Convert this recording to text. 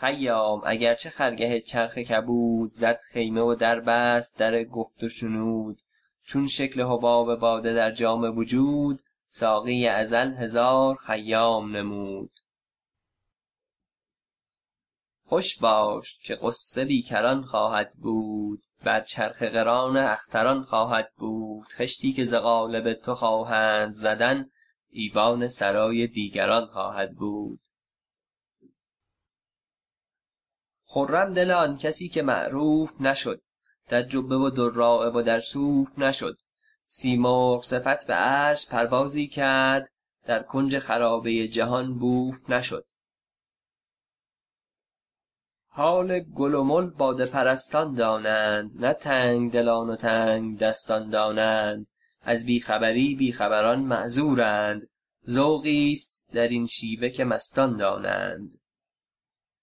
خیام. اگرچه خرگه چرخ کبود زد خیمه و در بست در گفت و شنود. چون شکل حباب باده در جام وجود ساقی ازل هزار خیام نمود. خوش باش که غصه بی کران خواهد بود بر چرخ قران اختران خواهد بود. خشتی که ز قالب تو خواهند زدن ایوان سرای دیگران خواهد بود. خرم دل آن کسی که معروف نشد. در جبه و دراعه و در صوف نشد. سیمرغ صفت به عرش پروازی کرد در کنج خرابه جهان بوف نشد. حال گل و مل باده پرستان دانند نه تنگدلان و تنگدستان دانند. از بی خبری بی خبران معذورند. ذوقی است در این شیوه که مستان دانند.